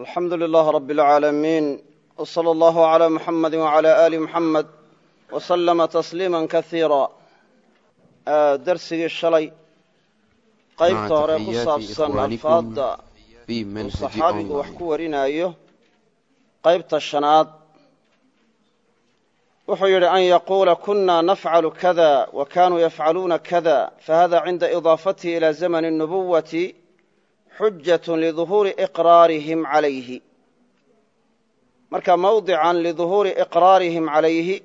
alxamdu lilaah rab اlcaalamiin w slى allahu عlى muxamadi wعalى ali muxamed w slama tasliima kaiira darsigii shalay qaybta hore ku saabsan alfaadda uu saxaabigu wax ku warinaayo qaybta shanaad wuxuu yidhi an yaquula kuna nafcalu kada wa kanuu yafcaluuna kada fahada cinda idaafatihi ilى zamn الnubuwati xujatun liduhuuri iqraarihim calayhi. Marka mawdican liduhuuri iqraarihim calayhi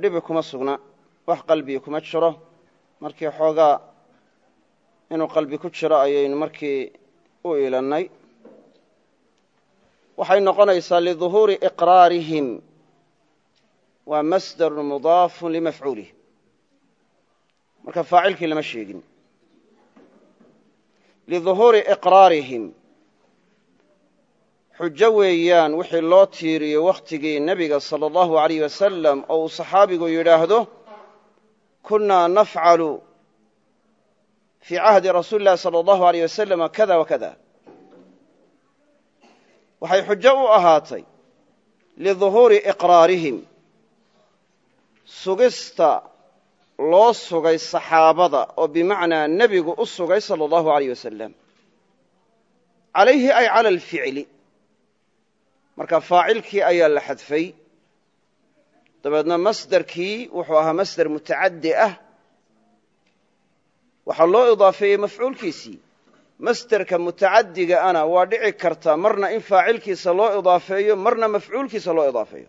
dhibi kuma sugna. Wax qalbiga kuma jiro. Markii xoogaa inuu qalbi ku jiro ayaynu markii u ilannay waxay noqonaysaa liduhuuri iqraarihim. Waa masdarun mudaafun limafcuulih marka faacilkii lama sheegin liduhuuri iqraarihim. Xujo weeyaan wixii loo tiiriyo wakhtigii nebiga sala allahu alayh wasalam oo uu saxaabigu yidhaahdo kunnaa nafcalu fii cahdi rasuuli llahi sala allahu aleyh wasalama kada. Wa waxay xujo u ahaatay liduhuuri iqraarihim. Sugista loo sugay saxaabada oo bimacnaa nebigu u sugay sala allahu alayh wasalam calayhi ay cala alficli marka faacilkii ayaa la xadfay. Dabeedna masderkii wuxuu ahaa masder mutacaddi ah. Waxaa loo idaafeeyey mafcuulkiisii. Masderka mutacaddiga ana waa dhici karta marna in faacilkiisa loo idaafeeyo marna mafcuulkiisa loo idaafeeyo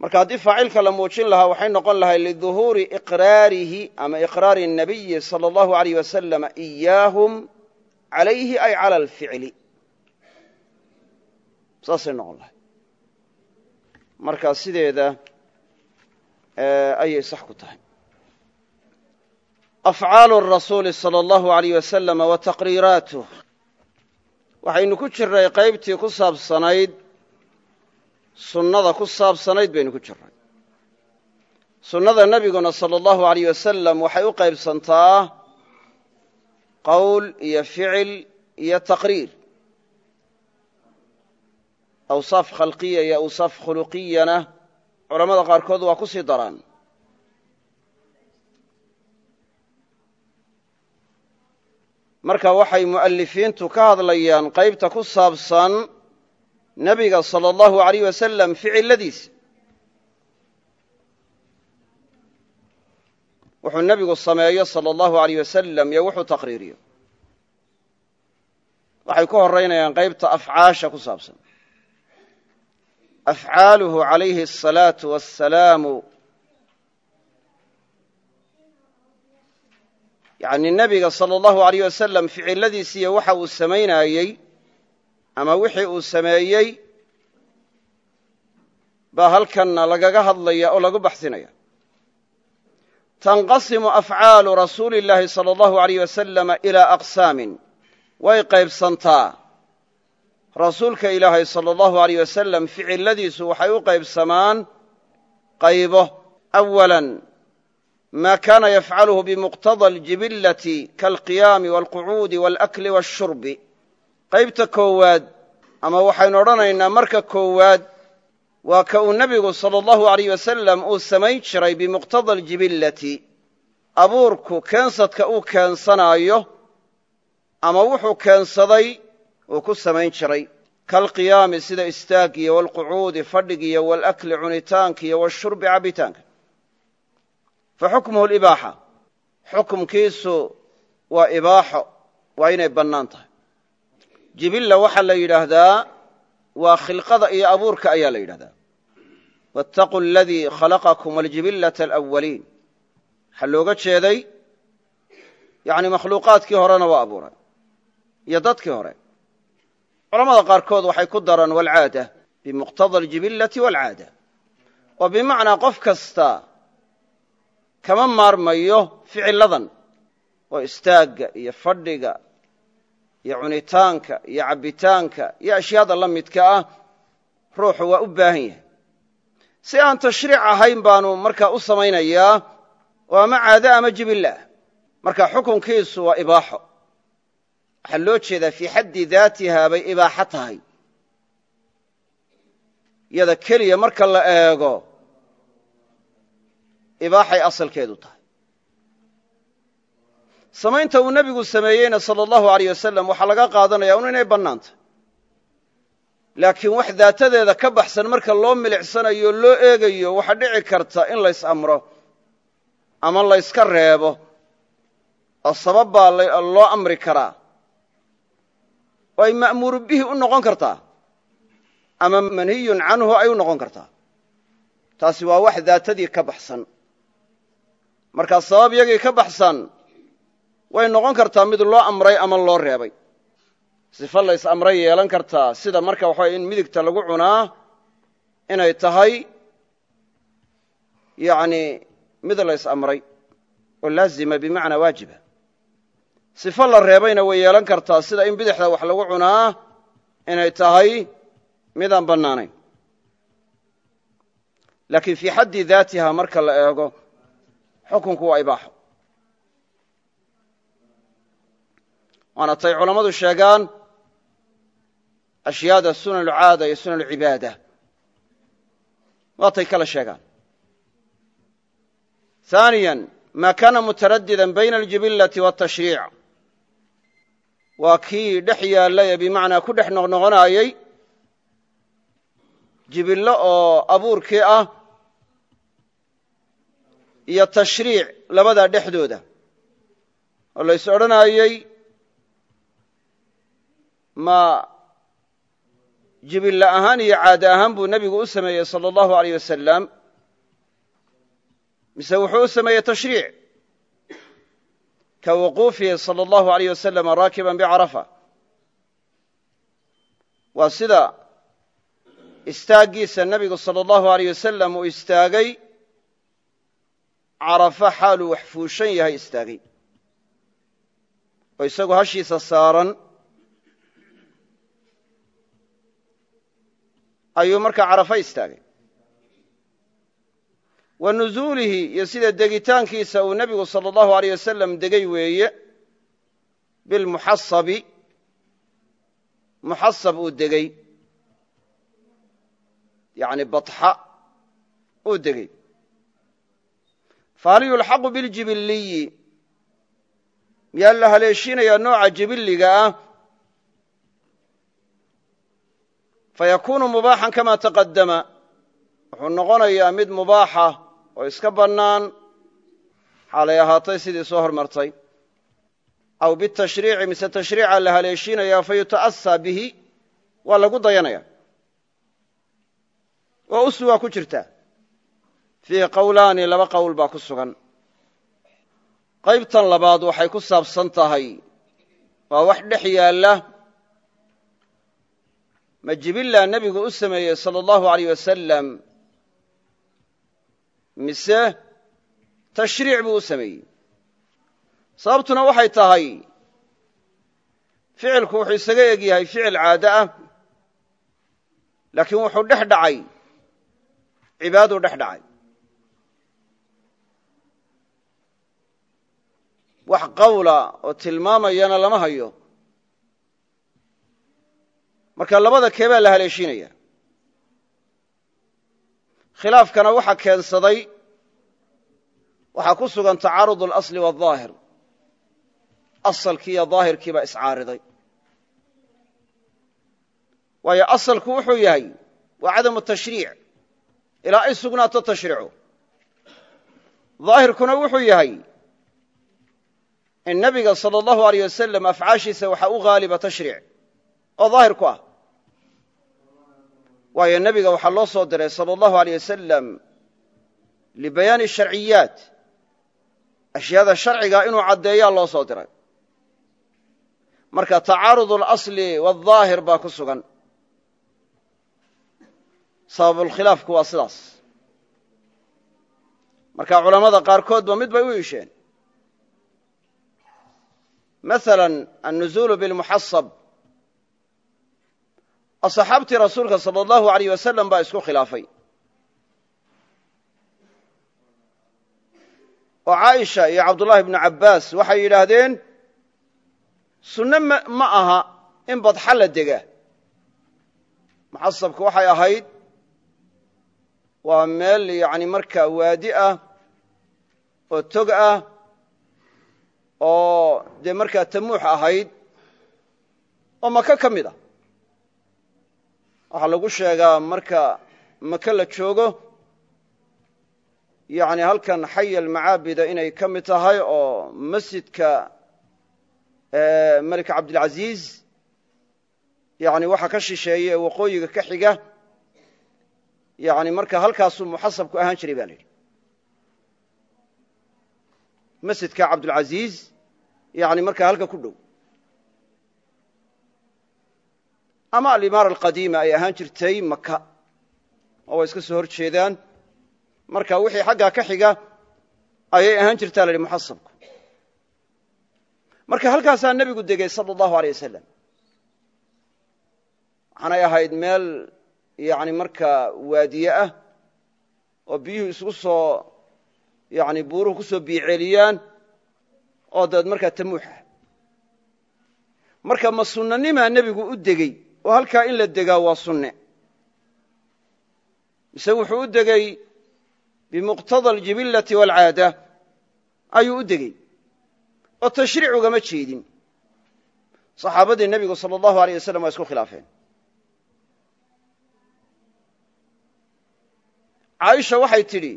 marka haddii faacilka la muujin lahaa waxay noqon lahay liduhuuri iqraarihi ama iqraari nabiyi sala allahu aleyh wasalam iyaahum calayhi ay cala alficli. Saasay noqon lahay markaa sideeda ayay sax ku tahay. Afcaalu rasuuli sala allahu aleyh wasalama wa taqriiraatuh. Waxaynu ku jirnay qaybtii ku saabsanayd sunnada ku saabsanayd baynu ku jirnay. Sunnada nebiguna sala allahu alayh wasalam waxay u qaybsantaa qowl iyo ficil iyo taqriir. Awsaaf khalqiya iyo awsaaf khuluqiyana culammada qaarkood waa ku sii daraan. Marka waxay mu'alifiintu ka hadlayaan qaybta ku saabsan nebiga sala allahu alayh wasalam ficiladiisa wuxuu nebigu sameeyo sala allahu alayh wasalam iyo wuxuu taqhriiriyo waxay ku horeynayaan qaybta afcaasha ku saabsan. Afcaaluhu calayhi asalaatu wassalaamu. Yani nebiga sala allahu alayh wasalam ficiladiisiiyo waxa uu samaynaayey ama wixii uu sameeyey baa halkanna lagaga hadlaya oo lagu baxsinaya. Tanqasimu afcaalu rasuuli illaahi sala allahu alayh wasalama ilaa aqsaamin. Way qaybsantaa. Rasuulka ilaahay sala allahu alayh wasalam ficiladiisu waxay u qaybsamaan qaybo. Awalan maa kaana yafcaluhu bimuqtada aljibillati kaalqiyaami waalqucuudi waalakli waalshurbi qaybta koowaad ama waxaynu odhanaynaa marka koowaad waa ka uu nebigu sala allahu alayh wasalam uu samayn jiray bimuqtada aljibillati. Abuurku keensadka uu keensanaayo ama wuxuu keensaday uu ku samayn jiray. Kalqiyaami sida istaaggiyo waalqucuudi fadhigiyo waalakli cunitaankiyo washurbi cabitaanka fa xukmuhu libaaxa. Xukumkiisu waa ibaaxo waa inay bannaan tahay jibilla waxaa la yidhaahdaa waa khilqada iyo abuurka ayaa la yidhahdaa waataquu aladii khalaqakum waljibillata alawaliin waxaa looga jeeday yani makhluuqaadkii horena waa abuuray iyo dadkii hore. Culamada qaarkood waxay ku daraan walcaada bimuqtada aljibillati waalcaada oo bimacnaa qof kasta kama maarmayo ficiladan oo istaagga iyo fadhiga iyo cunitaanka iyo cabbitaanka iyo ashyaada la midka ah ruuxu waa u baahan yahay. Si aan tashriic ahayn baanu markaa u samaynayaa oo ama caado ama jibillah marka xukunkiisu waa ibaaxo. Waxaa loo jeedaa fii xaddi daatihaa bay ibaaxo tahay. Iyada keliya marka la eego ibaaxay asalkeedu tahay samaynta uu nebigu sameeyeyna sala allahu alayh wasalam waxaa laga qaadanaya un inay bannaantay laakiin wax daatadeeda ka baxsan marka loo milicsanayo loo eegayo waxaa dhici karta in lays amro ama layska reebo. Oo sabab baa loo amri karaa. Oo ay ma'muuru bihi u noqon kartaa ama manhiyun canhu ay u noqon kartaa. Taasi waa wax daatadii ka baxsan. Markaa sabab yagii ka baxsan way noqon kartaa mid loo amray ama loo reebay. Sifo lays amray yeelan kartaa. Sida marka waxaway in midigta lagu cunaa inay tahay yani mid lays amray oo laazima bimacnaa waajiba. Sifo la reebayna way yeelan kartaa. Sida in bidixda wax lagu cunaa inay tahay midaan bannaanayn. Laakiin fii xaddi daatiha marka la eego xukunku waa ibaaxo waana tay culammadu sheegaan ashyaada sunan ulcaada iyo sunan ulcibaada waatay kala sheegaan. ثaaniya ma kana mutaradida bayna aljibillati waatashriic waa kii dhex yaallay ee bimacnaa ku dhex noqnoqonaayey jibillo oo abuurkii ah iyo tashriic labadaa dhexdooda. Oo lays odhanaayey ma jibilla ahaan iyo caade ahaan buu nebigu u sameeyey sala allahu aleyh wasalam mise wuxuu u sameeyey tashriic ka wuquufihi sala allahu aleyh wasalam raakiban bicarafa waa sida istaaggiisa nebigu sala allahu aleyh wasalam uu istaagay carafa xaaluu wax fuushan yahay istaagay. Oo isagu hashiisa saaran ayuu markaa carafa istaagay. Wa nusuulihi iyo sida degitaankiisa uu nebigu sala allahu aleyh wasalam degay weeye bilmuxasabi muxasab uu degey yani baxa uu degey fahal yulxaqu biljibiliyi miyaa la haleeshinayaa nooca jibiliga ah fayakunu mubaaxan kama taqadama wuxuu noqonayaa mid mubaaxa oo iska bannaan xaalay ahaatay sidii soo hormartay aw bitashriici mise tashriica la haleeshinaya fayuta'asaa bihi waa lagu dayanaya oo usu waa ku jirtaa fiihi qowlaani laba qowl baa ku sugan qaybtan labaad waxay ku saabsan tahay waa wax dhex yaalla ma jibillaa nebigu u sameeyey sala allahu aleyh wasalam mise tashriic buu u sameeyey? Sababtuna waxay tahay ficilku wuxuu isaga eg yahay ficil caado ah laakiin wuxuu dhex dhacay cibaaduu dhex dhacay. Wax qawla oo tilmaamayana lama hayo marka labada keebaa la haleeshinaya khilaafkana waxa keensaday waxaa ku sugan tacaarud alasli waadaahir asalkii iyo daahirkii baa iscaariday. Waayo asalku wuxuu yahay waa cadamu tashriic. Ilaa ay sugnaato tashriicu. Daahirkuna wuxuu yahay in nebiga sala allahu aleyh wasalam afcaashiisa waxaa u haaliba tashriic. Oo daahir ah waayo nebiga waxaa loo soo diray sala allahu aleyh wasalam libayaani sharciyaat. Ashyaada sharciga inuu caddeeyaa loo soo diray. Marka tacaarud alasli waadaahir baa ku sugan. Sababulkhilaafku waa sidaas. Marka culammada qaarkoodba mid bay u iisheen maala annuzuulu bilmuxasab asxaabtii rasuulka sala allahu aleyh wasalam baa isku khilaafay. Oo caaisha iyo cabdullahi bnu cabbaas waxay yidhaahdeen sunne ma aha in badxa la dega. Muxasabka waxay ahayd waa meel yani markaa waadi ah oo tog ah oo dee markaa tamuux ahayd oo maka ka mid ah waxaa lagu sheegaa marka maka la joogo yani halkan xay almacaabida inay ka mid tahay oo masjidka melika cabdilcaziiz yani waxa ka shisheeya ee waqooyiga ka xiga yani marka halkaasuu muxasabku ahaan jiray ba la yidhi. Masjidka cabdulcaziiz yani markaa halka ku dhow ama alimaara alqadiima ay ahaan jirtay maka oo way iska soo hor marka wixii xaggaa ka xiga ayay ahaan jirtaa la yidhi muxasabku marka halkaasaa nebigu degay sala allahu aleyh wasalam waxaanay ahayd meel yani markaa waadiye ah oo biyuhu isugu soo yani buuruhu ku soo biiceeliyaan oo dabeed markaa tamuuxa. Marka ma sunnanimaa u degey oo halkaa in la degaa waa sunne. Mise wuxuu u degey bimuqtada aljibillati waalcaada ayuu u degey oo tashriic ugama jeedin. Saxaabadii nebigu sala allahu aleyh wasalam waa isku khilaafeen. Caaisha waxay tidhi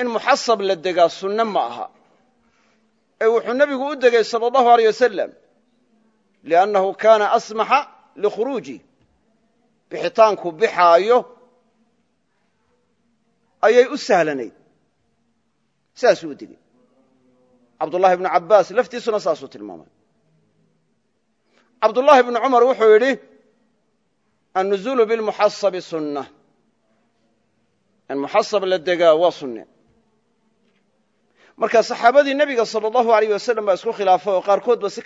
in muxasab la degaa sunne ma aha. Ee wuxuu nebigu u degay sala allahu aleyh wasalam liannahu kaana asmaxa likhuruuji bixitaanku bixaayo ayay u sahlanayd sidaasuu u degey cabdullahi bnu cabbaas laftiisuna saasuu tilmaamay cabdullaahi bnu cumar wuxuu yidhi annuzuulu bilmuxasabi sunna in muxasab la degaa waa sunne marka saxaabadii nebiga sala allahu aleyh wasalam baa isku khilaafay oo qaarkoodba si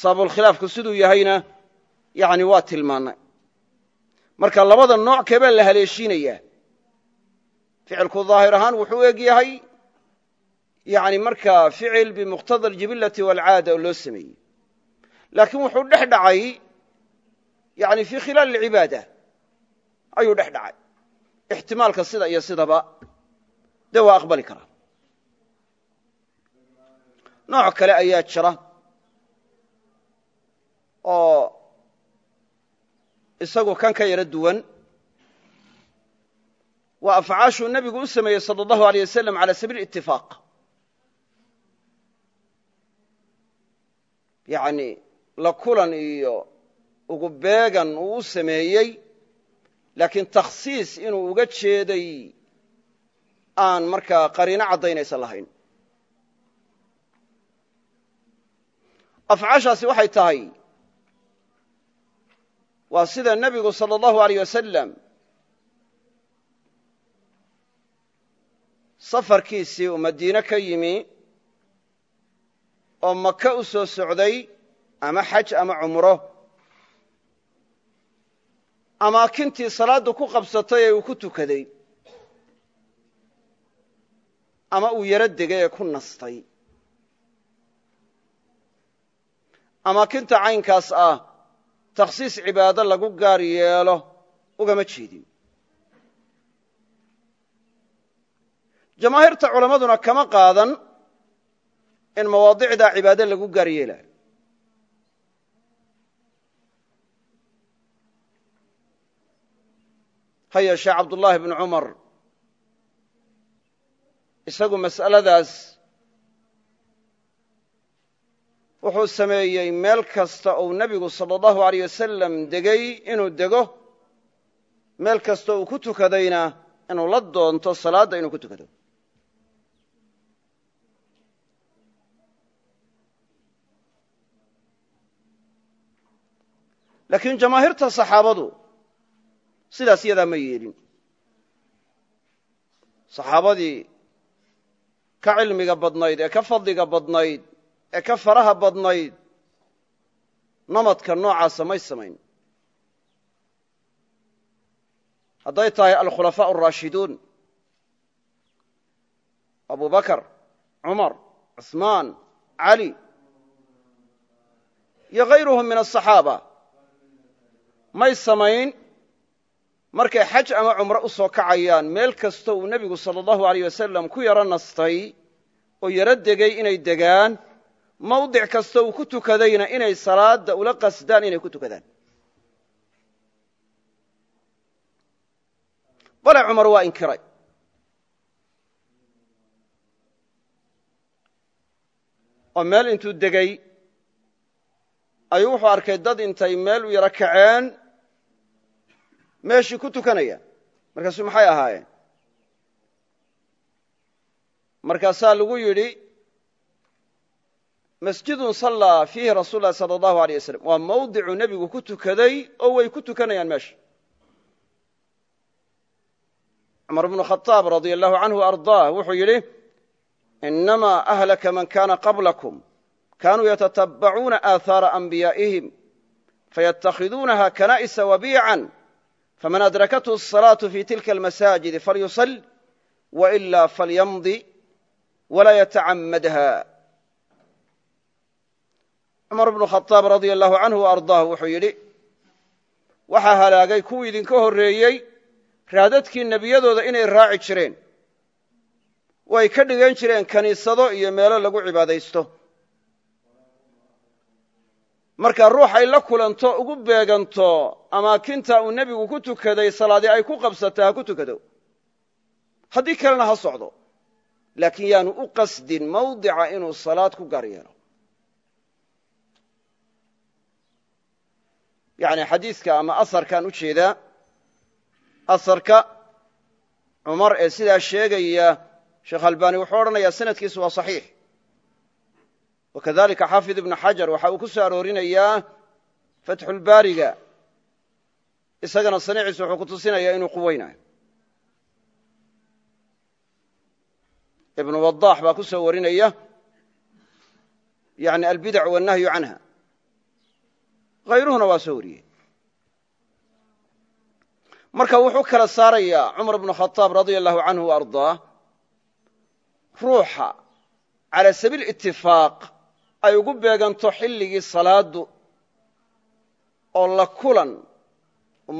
sababulkhilaafku siduu yahayna yani waa tilmaannay. Marka labada nooc keebaa la haleeshiinayaa ficilku daahir ahaan wuxuu eg yahay yani markaa ficil bimuqtada aljibillati waalcaada oo loo sameeyey. Laakiin wuxuu dhex dhacay yani fii khilaali alcibaada ayuu dhex dhacay. Ixtimaalka sida iyo sidaba dee waa aqbali karaa. Nooc kale ayaa jira oo isagu kan ka yaro duwan waa afcaashuu nebigu u sameeyey sala allahu aleyh wasalam cala sabiil itifaaq yani la kulan iyo ugu beegan uu u sameeyey laakiin takhsiis inuu uga jeeday aan markaa qariino caddaynaysa lahayn. Afcaashaasi waxay tahay waa sida nebigu sala allahu aleyh wasalam safarkiisii uu madiine ka yimi oo maka u soo socday ama xaj ama cumro. Amaakintii salaaddu ku qabsatay ee uu ku tukaday ama uu yaro degay ee ku nastay. Amaakinta caynkaas ah takhsiis cibaado lagu gaar yeelo ugama jeedin jamaahiirta culammaduna kama qaadan in mawaadicdaa cibaado lagu gaar yeelayo ha yeeshee cabdullaahi bnu cumar isagu mas'aladaas wuxuu sameeyey meel kasta uu nebigu sala allahu aleyh wasalam degay inuu dego. Meel kasta uu ku tukadayna inuu la doonto salaadda inuu ku tukado. Laakiin jamaahiirta saxaabadu sidaas iyadaa ma yeelin. Saxaabadii ka cilmiga badnayd ee ka fadliga badnayd ee ka faraha badnayd namadka noocaasa may samayn hadday tahay alkhulafaaء اraashiduun abu bakr cumar cuثmaan cali iyo hayruhum min aلصaxaaba may samayn markay xaj ama cumro u soo kacayaan meel kasta uu nebigu salى اllahu aleyh wasalam ku yaro nastay oo yaro degay inay degaan mawdic kasta uu ku tukadayna inay salaada ula qasdaan inay ku tukadaan. Bale cumar waa inkiray. Oo meel intuu degay ayuu wuxuu arkay dad intay meel u yaro kaceen meeshii ku tukanaya. Markaasu maxay ahaayeen? Markaasaa lagu yidhi masjidun sallaa fiihi rasuul lahi sala allahu aleyh wasalam waa mawdicu nebigu ku tukaday oo way ku tukanayaan meesha. Cumar bnu khadaab radia allahu canhu ardaah wuxuu yidhi inamaa ahlaka man kana qablakum. Kaanuu yatatabbacuuna aathaara anbiyaa'ihim. Fayatakhiduunaha kanaa'isa wabiican faman adrakathu asalaatu fi tilka almasaajidi falyusal wailaa falyamdi walaa yatacamadha cumar bnu khaaab radia allahu canhu ardaah wuxuu yidhi waxaa halaagay kuwii idinka horreeyey raadadkii nebiyadooda inay raaci jireen. Way ka dhigan jireen kaniisado iyo meelo lagu cibaadaysto. Marka ruuxay la kulanto ugu beeganto amaakinta uu nebigu ku tukaday salaadii ay ku qabsata ha ku tukado haddii kalena ha socdo laakiin yaanu u qasdin mawdica inuu salaad ku gaar yeelo yani xadiiska ama asarkaan u jeedaa asarka cumar ee sidaa sheegaya sheekh albani wuxuu odhanayaa sanadkiisu waa saxiix. Wakadalika xaafid ibnu xajar waxa uu ku soo aroorinayaa fatxulbaariga isagana saniiciisu wuxuu ku tusinayaa inuu quweynayo. Ibnu wadaax baa ku soo warinaya yani albidac hayruhuna waa soo wariyey. Marka wuxuu kala saarayaa cumar bnu khaaab radia allahu canhu wa ardaah ruuxa cala sabiil itifaaq ay ugu beeganto xilligii salaaddu oo la kulan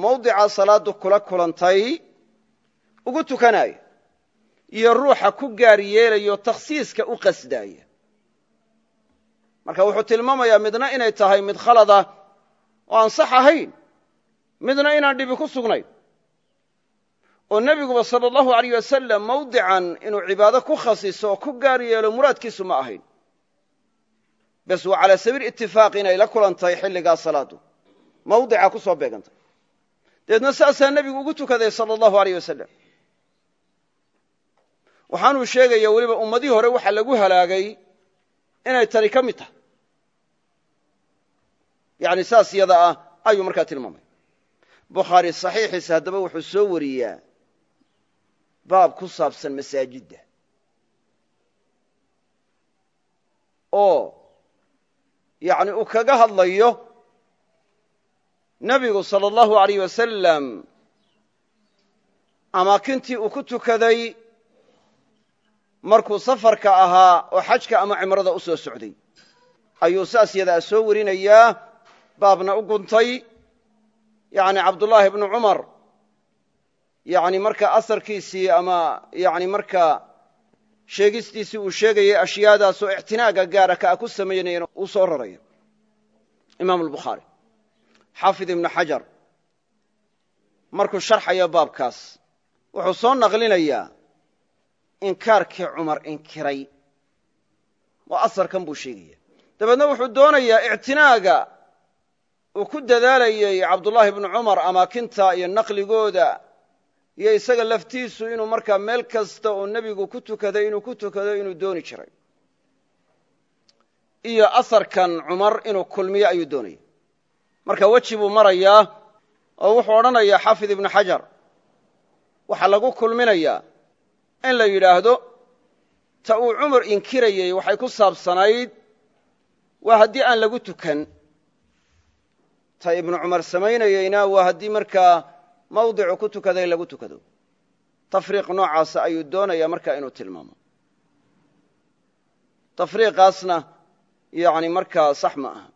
mawdicaa salaaddu kula kulantay ugu tukanaya iyo ruuxa ku gaar yeelayo takhsiiska u qasdaaya. Marka wuxuu tilmaamayaa midna inay tahay mid khalada oo aan sax ahayn midna inaan dhibi ku sugnayn. Oo nebiguba sala allahu alayh wasalam mawdican inuu cibaado ku khasiso oo ku gaar yeelo muraadkiisu ma ahayn. Bes waa calaa sabiil itifaaq inay la kulantahay xilligaa salaaddu mawdica ku soo beegantay. Dabeedna saasaa nebigu ugu tukaday sala allahu aleyh wasalam waxaanuu sheegaya weliba ummadii hore waxa lagu halaagay inay tani ka mid tahay yani saas yada ah ayuu markaa tilmaamay. Bukhaari saxiixiisa haddaba wuxuu soo wariyaa baab ku saabsan masaajidda. Oo yani uu kaga hadlayo nebigu sala allahu alayh wasalam amaakintii uu ku tukaday markuu safarka ahaa oo xajka ama cimrada u soo socday. Ayuu saas yadaa soo warinayaa baabna u guntay yani cabdullaahi bnu cumar. Yani marka asarkiisii ama yani markaa sheegistiisii uu sheegayay ashyaadaasoo ictinaaga gaara ka a ku samaynayana uu soo rarayo. Imaam albukhaari xaafid ibnu xajar markuu sharxayo baabkaas wuxuu soo naqlinayaa inkaarkii cumar inkiray. Oo asarkan buu sheegaya. Dabeedna wuxuu doonayaa ictinaaga uu ku dadaalayey cabdullaahi bnu cumar amaakinta iyo naqligooda iyo isaga laftiisu inuu markaa meel kasta oo nebigu ku tukaday inuu ku tukado inuu dooni jiray. Iyo asarkan cumar inuu kulmiyo ayuu doonaya marka weji buu marayaa oo wuxuu odhanayaa xaafid ibnu xajar waxaa lagu kulminayaa in la yidhaahdo ta uu cumar inkirayey waxay ku saabsanayd waa haddii aan lagu tukan ta ibnu cumar samaynayeyna waa haddii markaa mawdicu ku tukaday lagu tukado. Tafriiq noocaasa ayuu doonayaa markaa inuu tilmaamo. Tafriiqaasna yani markaa sax ma aha.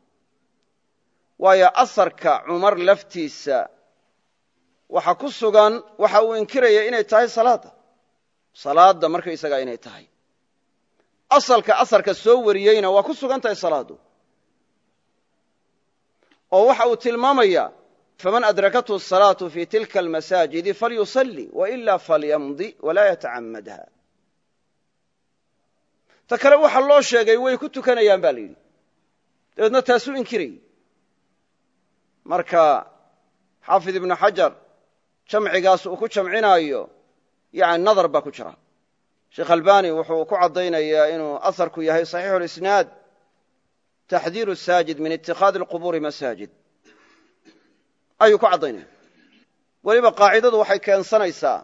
Waayo asarka cumar laftiisa waxa ku sugan waxa uu inkiraya inay tahay salaadda. Salaadda markaysagaa inay tahay. Asalka asarka soo wariyeyna waa ku sugan tahay salaaddu oo waxa uu tilmaamaya faman adrakathu الsalaatu fi tilka almasaajidi falyusalli waila falyamdi walaa yatacamadha ta kale waxa loo sheegay way ku tukanayaan ba la yidhi dabeedna taasuu inkirayey marka xaafid ibnu xajar jamcigaas uu ku jamcinaayo yani nadar baa ku jira sheekh albani wuxuu ku caddaynayaa inuu asarku yahay صaxiixu اlisnaad taxdiiru saajid min itikaadi اlqubuuri masaajid ayuu ku caddaynaya weliba qaacidadu waxay keensanaysaa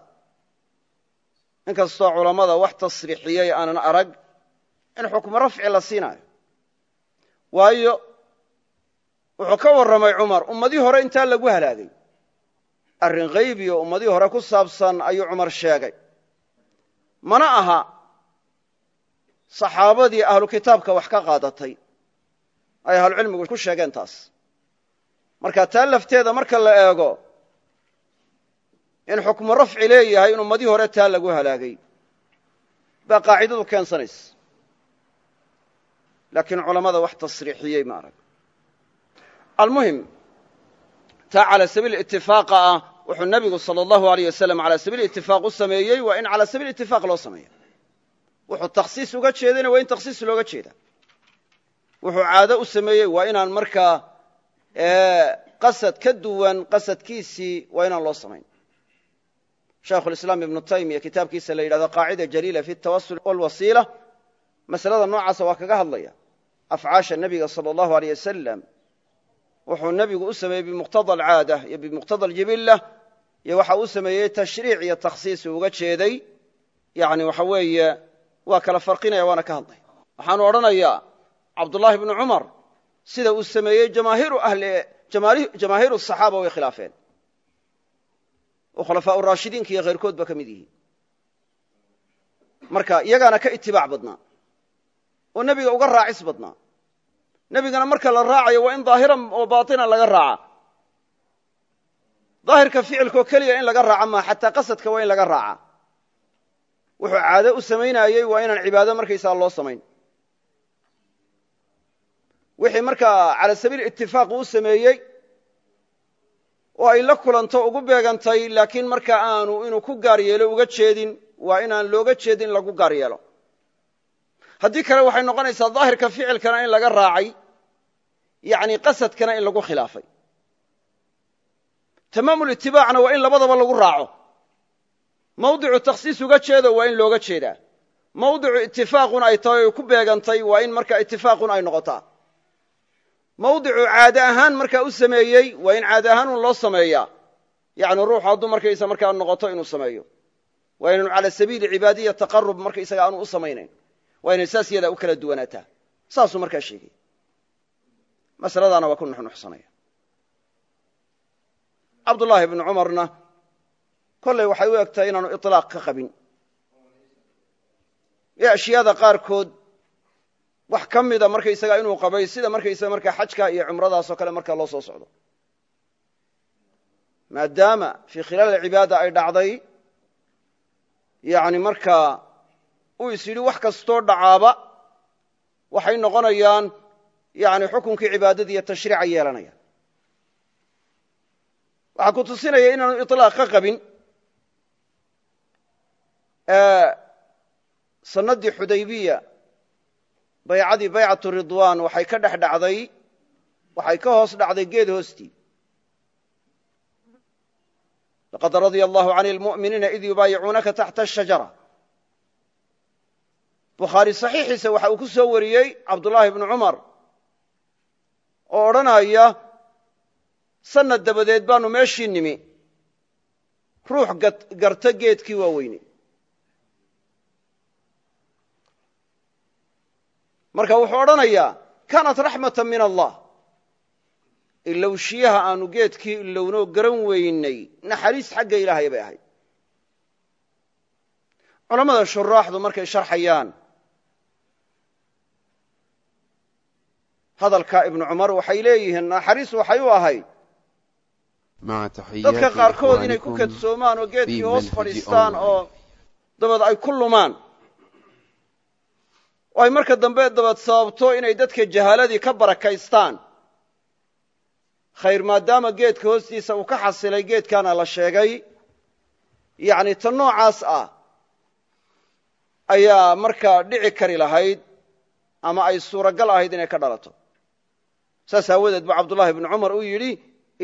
in kastoo culammada wax tasriixiyey aanan arag in xukmo rafci la siinaayo waayo wuxuu ka warramay cumar ummadii hore intaa lagu halaagay arrin haybiyo ummadii hore ku saabsan ayuu cumar sheegay mana aha saxaabadii ahlu kitaabka wax ka qaadatay ay ahlucilmigu ku sheegeen taas. Marka taa lafteeda marka la eego in xukmu rafci leeyahay in ummadii hore taa lagu halaagay. Baa qaacidadu keensanaysa. Laakiin culammada wax tasriixiyey ma arag. Almuhim taa cala sabiil itifaaqa ah wuxuu nebigu sala allahu aleyh wasalam cala sabiil itifaaq u sameeyey waa in cala sabiil itifaaq loo sameeya wuxuu takhsiis uga jeedayna waa in takhsiis looga jeeda wuxuu caado u sameeyey waa inaan markaa qasad ka duwan qasadkiisii waa inaan loo samayn. Shaikhulislaam ibnu taymiya kitaabkiisa la yidhahdo qaacida jaliila fi tawasul walwasiila masalada noocaasa waa kaga hadlaya. Afcaasha nebiga sala allahu aleyh wasalam wuxuu nebigu u sameeyey bimuqtada alcaada iyo bimuqtada aljibilla iyo waxa uu sameeyey tashriic iyo takhsiis uu uga jeeday. Yani waxa weeye waa kala farqinaya waana ka hadlay. Waxaanu odhanayaa cabdullaahi bnu cumar sida uu sameeyey jamaahiiru saxaaba way khilaafeen. Oo khulafaa raashidiinka iyo khayrkood ba ka mid yihiin. Marka iyagaana ka itibaac badnaa. Oo nebiga uga raacis badnaa. Nebigana marka la raacayo waa in daahiran oo baatinan laga raaca. Daahirka ficilkoo keliya in laga raaca maa xataa qasadka waa in laga raaca. Wuxuu caado u samaynayey waa inaan cibaado markaysaa loo samayn wixii markaa cala sabiil itifaaq uu sameeyey oo ay la kulanto ugu beegantay laakiin marka aanu inuu ku gaar uga jeedin waa inaan looga jeedin in lagu gaar yeelo. Haddii kale waxay noqonaysaa daahirka ficilkana in laga raacay yani qasadkana in lagu khilaafay. Tamaamulitibaacna waa in labadaba lagu raaco. Mawdicu takhsiis uga jeedo waa in looga jeedaa. Mawdicu itifaaqun ay tahay oy ku beegantay waa in marka itifaaqun ay noqotaa mawdicu caade ahaan markaa u sameeyey waa in caade ahaan un loo sameeyaa. Yani ruuxu hadduu markaysa markaa noqoto inuu sameeyo. Waa inanu cala sabiili cibaadiya taqarub markaysaga aanu u samaynayn. Waa inay saas yadaa u kala duwanaataa. Saasuu markaa sheegay. Masaladaana waa ku nuxnuxsanaya. Cabdullaahi bnu cumarna kollay waxay u egtahay inaanu iطlaaq ka qabin. Ashyaada qaarkood wax ka mida markaysaga inuu qabay sida markaysaga markaa xajka iyo cumradaasoo kale markaa loo soo socdo. Maadaama fii khilaal cibaada ay dhacday yani markaa uu is yidhi wax kastoo dhacaaba waxay noqonayaan yani xukunkii cibaadada iyo tashriica yeelanaya waxaa ku tusinaya inaanu iطlaaq ka qabin sanadii xudaybiya baycadii baycatu ridwan waxay ka dhex waxay ka hoos dhacday geed hoostii laqad radia allahu can lmu'miniina id yubaayicuunaka taxta ashajara bukhaari saxiixiisa waxa uu ku soo wariyey cabdullaahi bnu cumar oo odhanaya sanad dabadeed baanu meeshii nimi. Ruux garta geedkii waaweyne marka wuxuu odhanayaa kaanat raxmata min allah. Ilowshiyaha aanu geedkii ilowno garan weynay naxariis xagga ilaahay bay ahayd. Culammada shuraaxdu markay sharxayaan hadalka ibnu cumar waxay leeyihiin naxariis waxay u ahayd dadka qaarkood inay ku kadsoomaan oo geedkii hoos fadhiistaan oo dabad ay ku lumaan oo ay marka dambe dabad sababto inay dadka jahaaladii ka barakaystaan. Khayr maadaama geedka hoostiisa uu ka xasilay geedkaana la sheegay yacni ta noocaas ah ayaa markaa dhici kari lahayd ama ay suuragal ahayd inay ka dhalato. Saas aawadeed bu cabdullahi ibnu cumar uu yidhi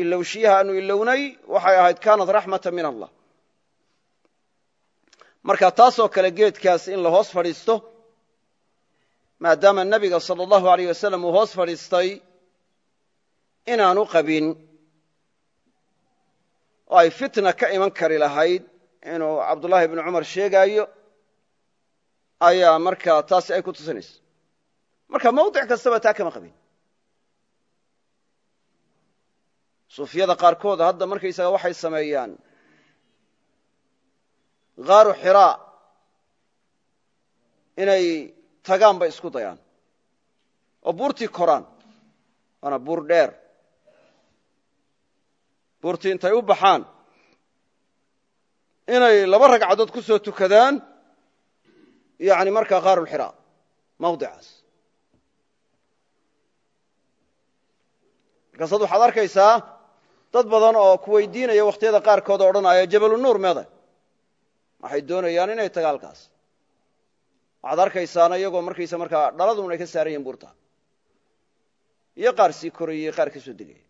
ilowshiyaha aanu ilownay waxay ahayd kaanat raxmata min allah. Marka taasoo kale geedkaas in la hoos fadhiisto maadaama nebiga sala allahu aleyh wasalam uu hoos fadhiistay inaanu qabin oo ay fitna ka iman kari lahayd inuu cabdullahi ibnu cumar sheegaayo ayaa markaa taasi ay ku tusinaysa. Marka mawdic kastaba taa kama qabin. Suufiyada qaarkood hadda markaysaga waxay sameeyaan khaaru xiraa inay tagaan bay isku dayaan. Oo buurtii koraan waana buur dheer. Buurtii intay u baxaan inay laba ragcadood ku soo tukadaan yani markaa khaarulxiraa mawdicaas. Markaasaad waxaad arkaysaa dad badan oo ku weydiinaya wakhtiyada qaarkood oo odhanaya jabalunuur meeda waxay doonayaan inay taga halkaas waxaad arkaysaana iyagoo markaysa markaa dhaladun ay ka saaran yihiin buurta. Iyo qaar sii korayey qaar ka soo degaya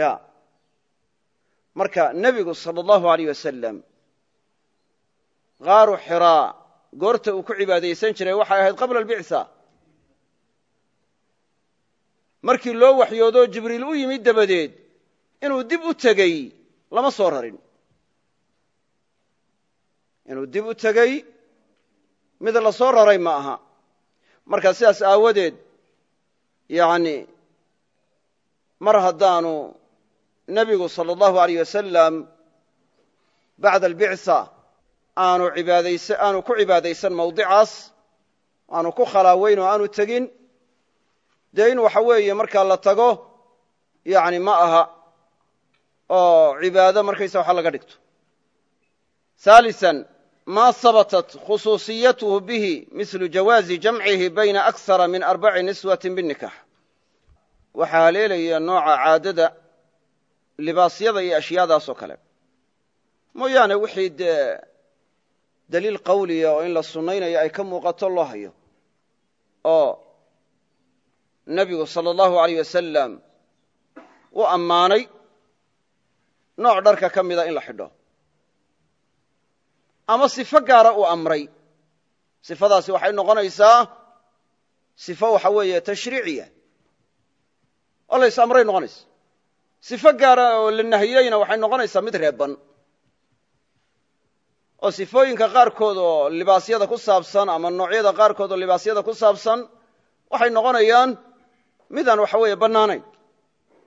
ya. Marka nebigu sala allahu aleyh wasalam khaaru xiraa goorta uu ku cibaadaysan jiray waxay ahayd qabla albicsa markii loo waxyoodoo jibriil u yimid dabadeed inuu dib u tegey lama soo rarin. Inuu dib u tegey mid la soo raray ma aha. Marka sidaas aawadeed yani mar haddaanu nebigu salى اllahu aleyh wasalam bacda albicsa aanu ibaadaysa aanu ku cibaadaysan mawdicaas aanu ku khalaaweyn oo aanu tegin dee in waxa weeye markaa la tago yani ma aha oo cibaado markaysa waxa laga dhigto. Alian ma habatat khusuusiyatuhu bihi milu jawaazi jamcihi bayna akara min arbaci niswati binikaax waxa haleelaya nooca caadada libaasyada iyo ashyaadaas oo kale mooyaane wixii dee daliil qawliya oo in la sunnaynayo ay ka muuqato loo hayo oo nebigu sala allahu alayh wasalam u ammaanay nooc dharka ka mida in la xidho ama sifo gaara uu amray. Sifadaasi waxay noqonaysaa sifo waxa weeye tashriiciya. Oo la is amray noqonaysa sifo gaara oo la nahiyeyna waxay noqonaysaa mid reeban oo sifooyinka qaarkood oo libaasyada ku saabsan ama noocyada qaarkood oo libaasyada ku saabsan waxay noqonayaan midaan waxa weeye bannaanayn.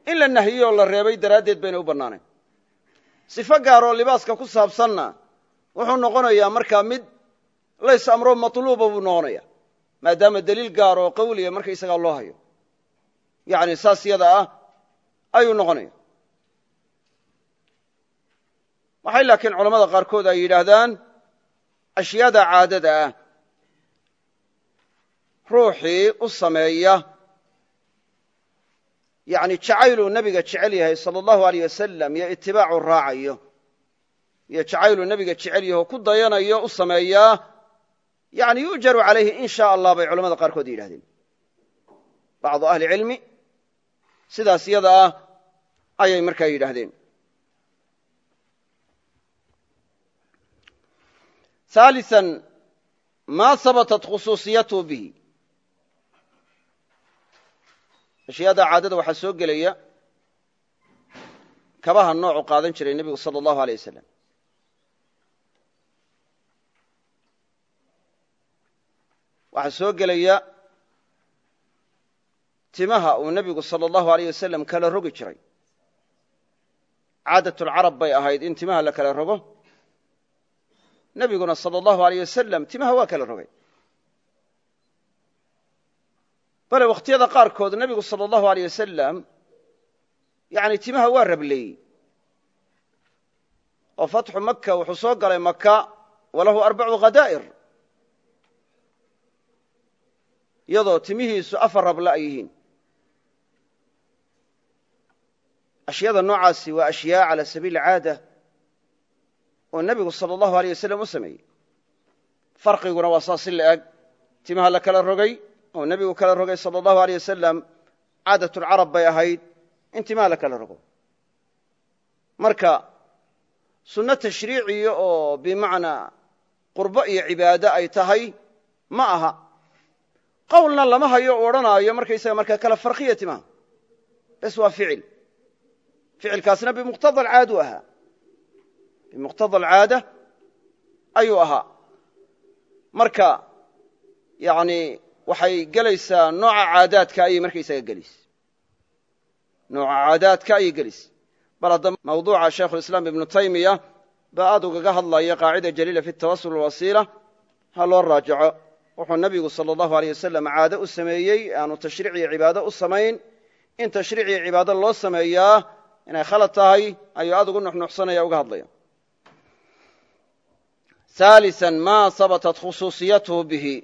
In la nahiyey oo la reebay daraaddeed bayna u bannaanayn. Sifo gaar libaaska ku saabsanna wuxuu noqonayaa markaa mid lays amro matluuba buu noqonaya maadaama deliil gaar oo qawliya markaysagaa loo hayo. Yani saas yada ah ayuu noqonaya waxay laakiin culamada qaarkood ay yidhaahdaan ashyaada caadada ah ruuxii u sameeya yani jacayluu nebiga jecel yahay sala allahu aleyh wasalam iyo itibaacu raacayo iyo jacayluu nebiga jecel yaho ku dayanayo u sameeyaa yani yu'jaru calayhi in sha allah bay culamada qaarkood yidhahdeen bacdu ahli cilmi sidaas yada ah ayay markaa yidhaahdeen ثالثا ma habatat khusuusiyatuhu bihi ashyaada caadada waxaa soo gelaya kabaha noocu qaadan jiray nebigu salى اllahu alيyه wasalam waxaa soo gelaya timaha uu nebigu salى اllahu aleyh wasalam kala rogi jiray caadaة اlcarab bay ahayd in timaha la kala rogo nebiguna salى اllahu aleyh wasalam timaha waa kala rogay bale wakhtiyada qaarkood nebigu sala allahu aleyh wasalam yani timaha waa rableeyey oo fatxu maka wuxuu soo galay maka walahu arbacu khadaa'ir iyadoo timihiisu afar rabla ay yihiin. Ashyaada noocaasi waa ashyaa cala sabiili caada oo nebigu sala allahu aleyh wasalam u sameeyey. Farqiguna waa saas si la eg timaha la kala rogay oo nebigu kala rogay sala allahu aleyh wasalam caadatulcarab bay ahayd in timaha la kala rogo. Marka sunno tashriiciya oo bimacnaa qurbo iyo cibaado ay tahay ma aha qowlna lama hayo o odhanaayo markaysaga markaa kala farqiya timaha bes waa ficil. Ficilkaasna bimuqtada alcaadu ahaa. Bimuqtada alcaada ayuu ahaa. Marka yani waxay gelaysaa nooca caadaadka ayay markaysaga gelaysa nooca caadaadka ayay gelaysa bal hadda mawduuca shaikhulislaam ibnu taymiya baa aad ugaga hadlaya qaacida jaliila fi tawasul alwasiila ha loo raajaco wuxuu nabigu sal allahu aleyh wasalam caado u sameeyey aanu tashriic cibaado u samayn. In tashriic cibaado loo sameeyaa inay khalad tahay ayuu adugu nuxnuxsanaya uga hadlaya alia maa sabatat khusuusiyatuhu bihi?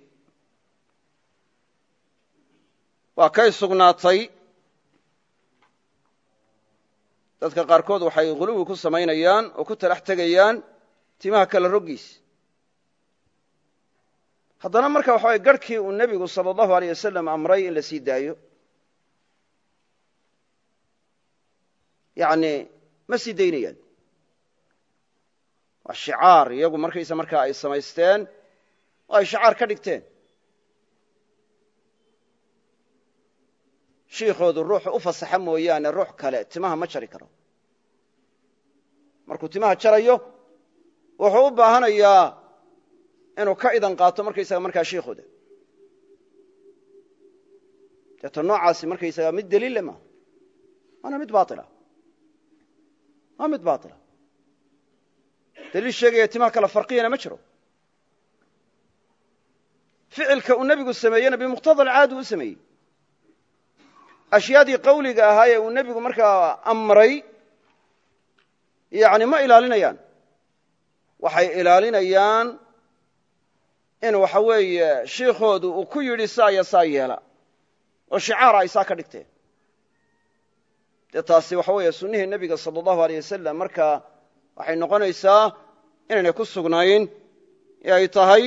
Waa kay sugnaatay? Dadka qaarkood waxay huluwi ku samaynayaan oo ku talax tegayaan timaha kala roggiisa haddana marka waxa garhkii uu nebigu salى اllahu aleyh wasalam amray in la sii daayo. Yani ma sii daynayaan. Waa shicaar iyagu markaysa markaa ay samaysteen oo ay shicaar ka dhigteen. Shiikhoodu ruuxu u fasaxa mooyaane ruux kale timaha ma jari karo. Markuu timaha jarayo wuxuu u baahanayaa inuu ka idan qaato markaysaga markaa shiikhooda deeto noocaasi markaysaga mid daliille maaha waana mid baila waa mid baila daliil sheegaya timaha kala farqiyana ma jiro. Ficilka uu nebigu sameeyena bimuqtada alcaadi u sameeyey. Ashyaadii qawliga ahaa uu nebigu markaa amray yani ma ilaalinayaan. Waxay ilaalinayaan in waxa weeye shiikhoodu uu ku yidhi saa saa yeela oo shicaara ay saa ka dhigteen. Dee taasi waxa weeye sunnihii nebiga sala allahu aleyh wasalam markaa waxay noqonaysaa inaynay ku sugnayn ee ay tahay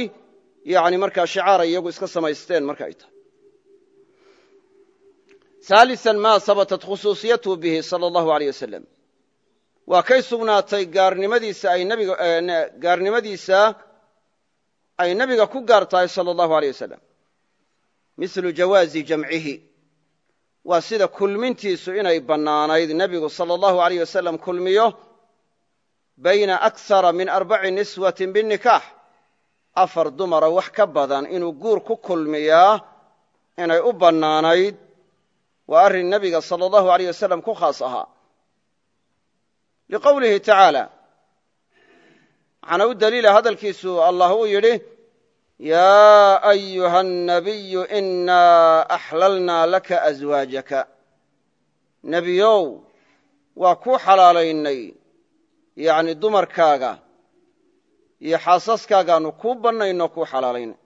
yani markaa shicaara iyagu iska samaysteen marka ay tahay. Haalisan maa habatat khusuusiyatu bihi sala allahu aleyh wasalam waa kay sugnaatay gaarnimadiisa ay nbigaarnimadiisa ay nebiga ku gaar tahay salى اllahu aleyh wasalam milu jawaazi jamcihi waa sida kulmintiisu inay bannaanayd nebigu salى اllahu aleyh wasalam kulmiyo bayna akara min arbaci niswati binikaax afar dumara wax ka badan inuu guur ku kulmiyaa inay u bannaanayd waa arrin nebiga salى اllahu aleyh wasalam ku khaas ahaa liqowlihi tacaala waxaana u daliila hadalkiisu allah uu yidhi yaa ayuha الnabiyu inaa axlalnaa laka aswaajaka nebiyow waa kuu xalaalaynay yani dumarkaaga iyo xaasaskaagaanu kuu bannayno kuu xalaalaynay.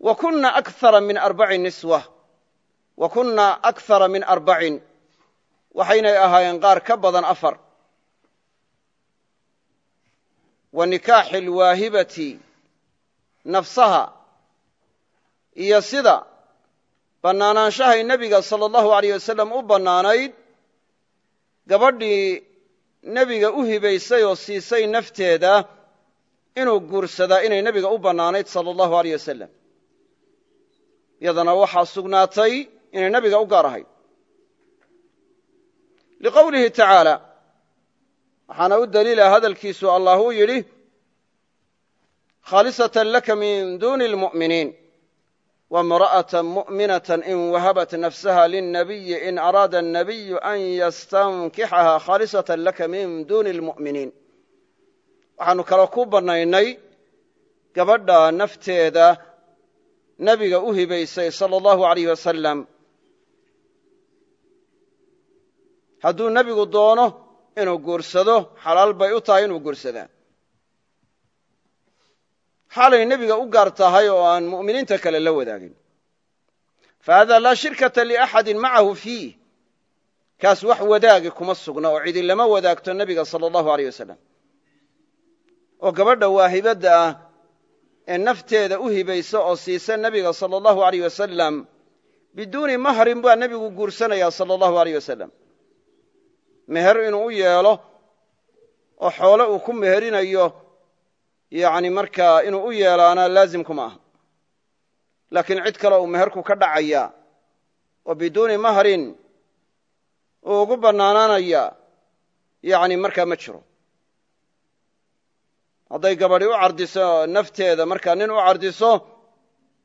Wa kuna akara min arbaci niswa wa kunna akara min arbacin waxaynay ahaayeen qaar ka badan afar wa nikaaxi alwaahibati nafsaha iyo sida bannaanaanshahay nebiga sala allahu aleyh wasalam u bannaanayd gabadhii nebiga u hibaysay oo siisay nafteeda inuu guursadaa inay nebiga u bannaanayd sala allahu aleyh wasalam yadana waxaa sugnaatay inay nebiga u gaar ahayd. Liqowlihi tacaala waxaana u daliila hadalkiisu allah uu yidhi khaalisatan laka min duuni lmu'miniin wamra'ata mu'minata in wahabat nafsaha lilnabiyi in araada annabiyu an yastankixaha khaalisatan laka min duuni lmu'miniin. Waxaanu kaloo ku bannaynay gabadha nafteeda nebiga u hibaysay sala allahu alayh wasalam hadduu nebigu doono inuu guursado xalaal bay u tahay inuu guursadaa xaalay nebiga u gaar tahay oo aan mu'miniinta kale la wadaagin. Fa hada laa shirkata liaxadin macahu fiih. Kaas wax wadaagi kuma sugna oo cidi lama wadaagto nebiga sala allahu aleyh wasalam oo gabadha waahibadda ah ee nafteeda u hibaysa oo siisa nebiga sala allahu aleyh wasalam biduuni mahrin baa nebigu guursanaya sala allahu aleyh wasalam meher inuu u yeelo oo xoole uu ku meherinayo yani markaa inuu u yeelaana laazimkuma aha. Laakiin cid kale uu meherku ka dhacaya oo biduuni mahrin uu ugu bannaanaanaya yani markaa ma jiro. Hadday gabadhi u cardiso nafteeda markaa nin u cardiso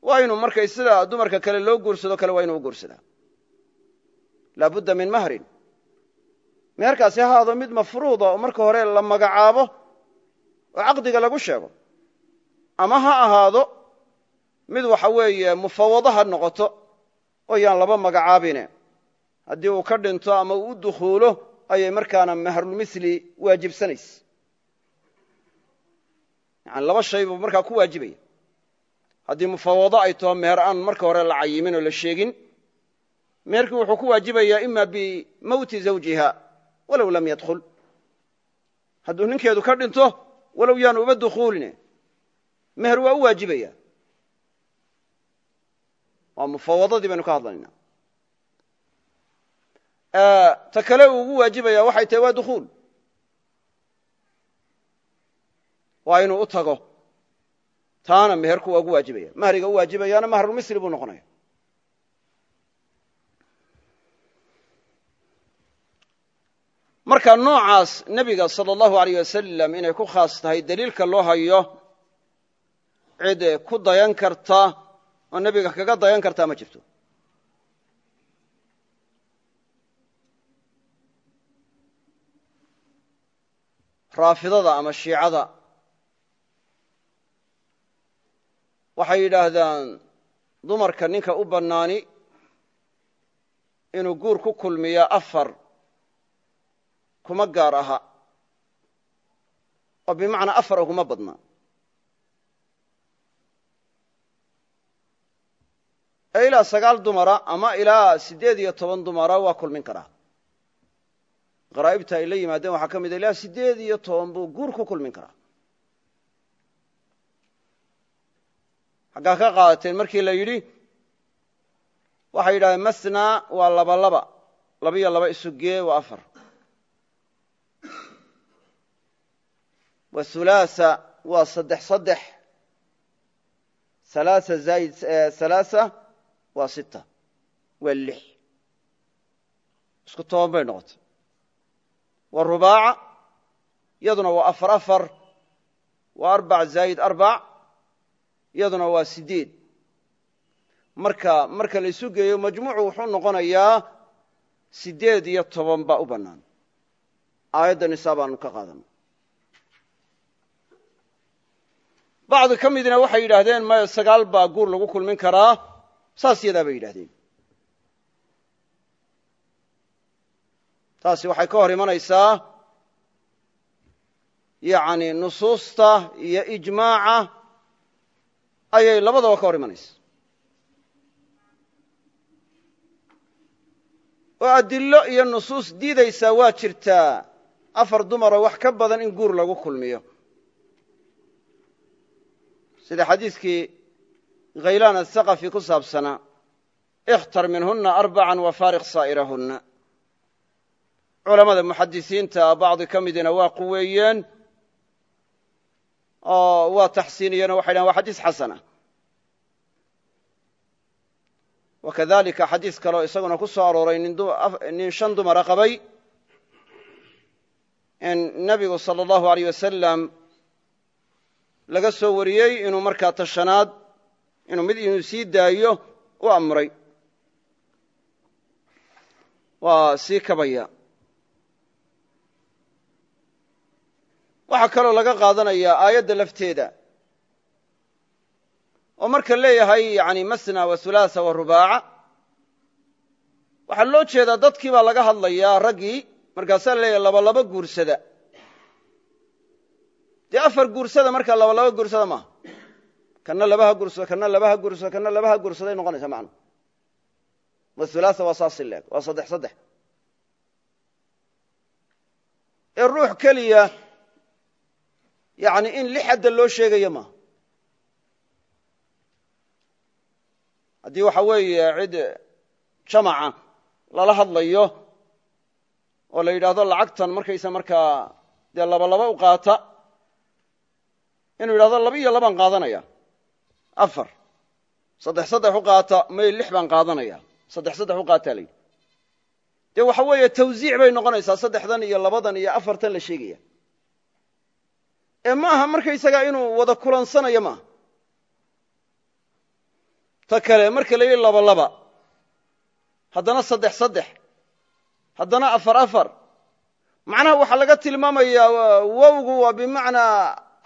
waa inuu markay sida dumarka kale loo guursado kale waa inuu u guursadaa laa budda min mahrin meherkaasi ha ahaado mid mafruuda oo marka hore la magacaabo oo caqdiga lagu sheego ama ha ahaado mid waxa weeye mufawado ha noqoto oo yaan laba magacaabine. Haddii uu ka dhinto ama uu u dukhuulo ayay markaana mahrulmithli waajibsanaysa. Yani laba shay buu markaa ku waajibaya. Haddii mufawado ay taho meher aan marka hore la cayimin oo la sheegin meherkii wuxuu ku waajibayaa ima bimowti zawjiha walow lam yadkhul. Hadduu ninkeedu ka dhinto walow yaanu uba dukhuuline. Meher waa u waajibaya. Waa mufawadadii baynu ka hadlaynaa. Ta kale uu ugu waajibaya waxay tahay waa dukhuul. Waa inuu u tago. Taana meherku waa ugu waajibaya. Mahriga u waajibayaana mahrulmisri buu noqonaya marka noocaas nebiga sala allahu aleyh wasalam inay ku khaas tahay deliilka loo hayo cid ku dayan karta oo nebiga kaga dayan kartaa ma jirto. Raafidada ama shiicada. Waxay yidhaahdaan dumarka ninka u bannaani inuu guur ku kulmiyo afar kuma gaar aha oo bimacnaa afar uguma badna. Ee ilaa sagaal dumara ama ilaa siddeed iyo toban dumara waa kulmin karaa. Qaraa'ibta ay la yimaadeen waxaa ka mida ilaa siddeed iyo toban buu guur ku kulmin karaa. Xaggaa ka qaadateen markii la yidhi waxay yidhahdeen masna waa laba laba laba laba isugee waa afar wa hulaasa waa saddex saddex. Halaasa zaid halaasa waa sita waa lix. Isku toban bay noqotay. Wa rubaaca yaduna waa afar afar. Waa arbac zaa'id arbac yaduna waa sideed marka marka la isu geeyo majmuucu iyo toban u bannaan. Aayadda nisaa baanu bacdi ka midna waxay yidhaahdeen maya sagaal baa guur lagu kulmin karaa. Saas yadaa bay yidhahdeen taasi waxay ka hor imanaysaa yani nusuusta iyo ijmaaca ayay labadaba ka hor imanaysaa. Oo adillo iyo nusuus diidaysaa waa jirtaa. Afar dumaroo wax ka badan in guur lagu kulmiyo sida xadiidkii khaylaan athaqafi ku saabsanaa ikhtar minhuna arbacan wafaariq saa'irahunna. Culamada muxadisiinta bacdi ka midina waa quweeyeen oo waa taxsiiniyeen o waxay dhahen wa xadiis xasana. Wa kadalika xadiis kaleo isaguna ku soo arooray nin shan dumara qabay in nebigu sala allahu aleyh wasalam laga soo wariyey inuu markaa tashanaad inuu mid inuu sii daayo u amray. Waa sii kabaya. Waxaa kaloo laga qaadanayaa aayadda lafteeda. Oo marka leeyahay yani masna wa hulaasa wa rubaaca. Waxaa loo jeedaa dadkii baa laga hadlayaa raggii markaasaa leeyahay labalaba guursada dee afar guursada markaa labalaba guursada maaha kana labaha guursado kana labaha guursado kana labaha guursaday noqonaysa macnu ma hulaasa waa saasi leeg waa saddex saddex. Ee ruux keliya yani in lix hadda loo sheegayo maaha haddii waxa weeye cid jamaca lala hadlayo oo la yidhaahdo lacagtan markaysa markaa dee labalaba u qaata inuu yidhahdo laba iyo labaan qaadanaya. Afar. Saddex saddex u qaata may lix baan qaadanaya. Saddex saddex u qaataa la yidhi. Dee waxa weeye tawsiic bay noqonaysaa saddexdan iyo labadan iyo afartan la sheegaya. Ee ma aha markaysagaa inuu wada kulansanayo maaha. Ta kale marka la yidhi laba laba. Haddana saddex saddex. Haddana afar afar. Macnaha waxaa laga tilmaamayaa wowgu waa bimacnaa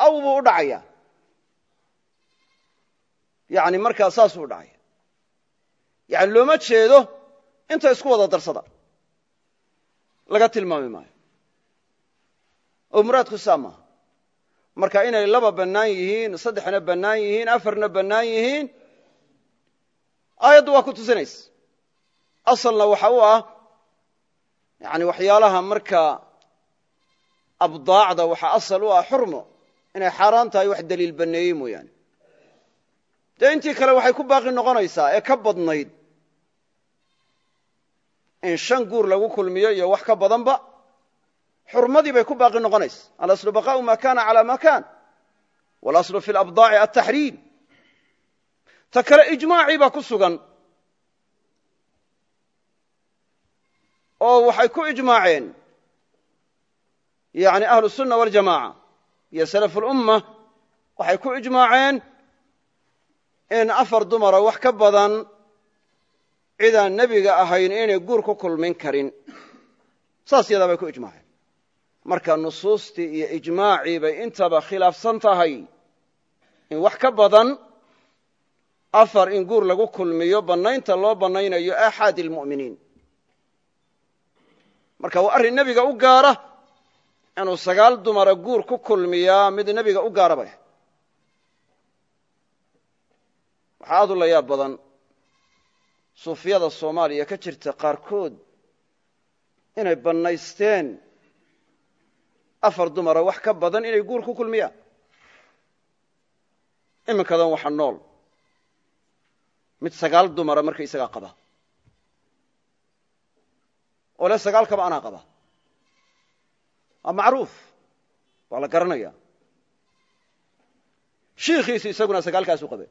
aw buu u dhacaya. Yani markaa saasuu u dhacaya. Yani looma jeedo inta isku wada darsada. Laga tilmaami maayo. Oo muraadku saa maaha. Marka inay laba bannaan yihiin saddexna bannaan yihiin afarna bannaan yihiin aayaddu waa ku tusinaysa. Asalna waxa u ah yani waxyaalaha marka abdaacda waxaa asal u ah xurmo inay xaaraan tahay wax daliil banneeyey mooyaane. Dee intii kale waxay ku baaqi noqonaysaa ee ka badnayd in shan guur lagu kulmiyo iyo wax ka badanba xurmadii bay ku baaqi noqonaysa alaslu baqaau ma kana cala ma kan walaslu fi labdaaci altaxriim ta kale ijmaacii baa ku sugan oo waxay ku ijmaaceen yani ahlu sunna waljamaca iyo salaf اlumma waxay ku ijmaaceen in afar dumara wax ka badan cidaan nebiga ahayn inay guur ku kulmin karin. Saas yadaa bay ku ijmaaceen. Marka nusuustii iyo ijmaacii bay intaba khilaafsan tahay in wax ka badan afar in guur lagu kulmiyo bannaynta loo bannaynayo aaxaadi almu'miniin marka waa arrin nebiga u gaara inuu sagaal dumara guur ku kulmiyaa mid nebiga u gaara bay waxaa aad u la yaab badan suufiyada soomaaliya ka jirta qaarkood inay bannaysteen afar dumara wax ka badan inay guur ku kulmiyaan iminkadan waxa nool. Mid sagaal dumara markaysagaa qaba. Oo sagaalkaba anaa qaba waa macruuf. Waa la garanaya shiikhiisu isaguna sagaalkaasu qabe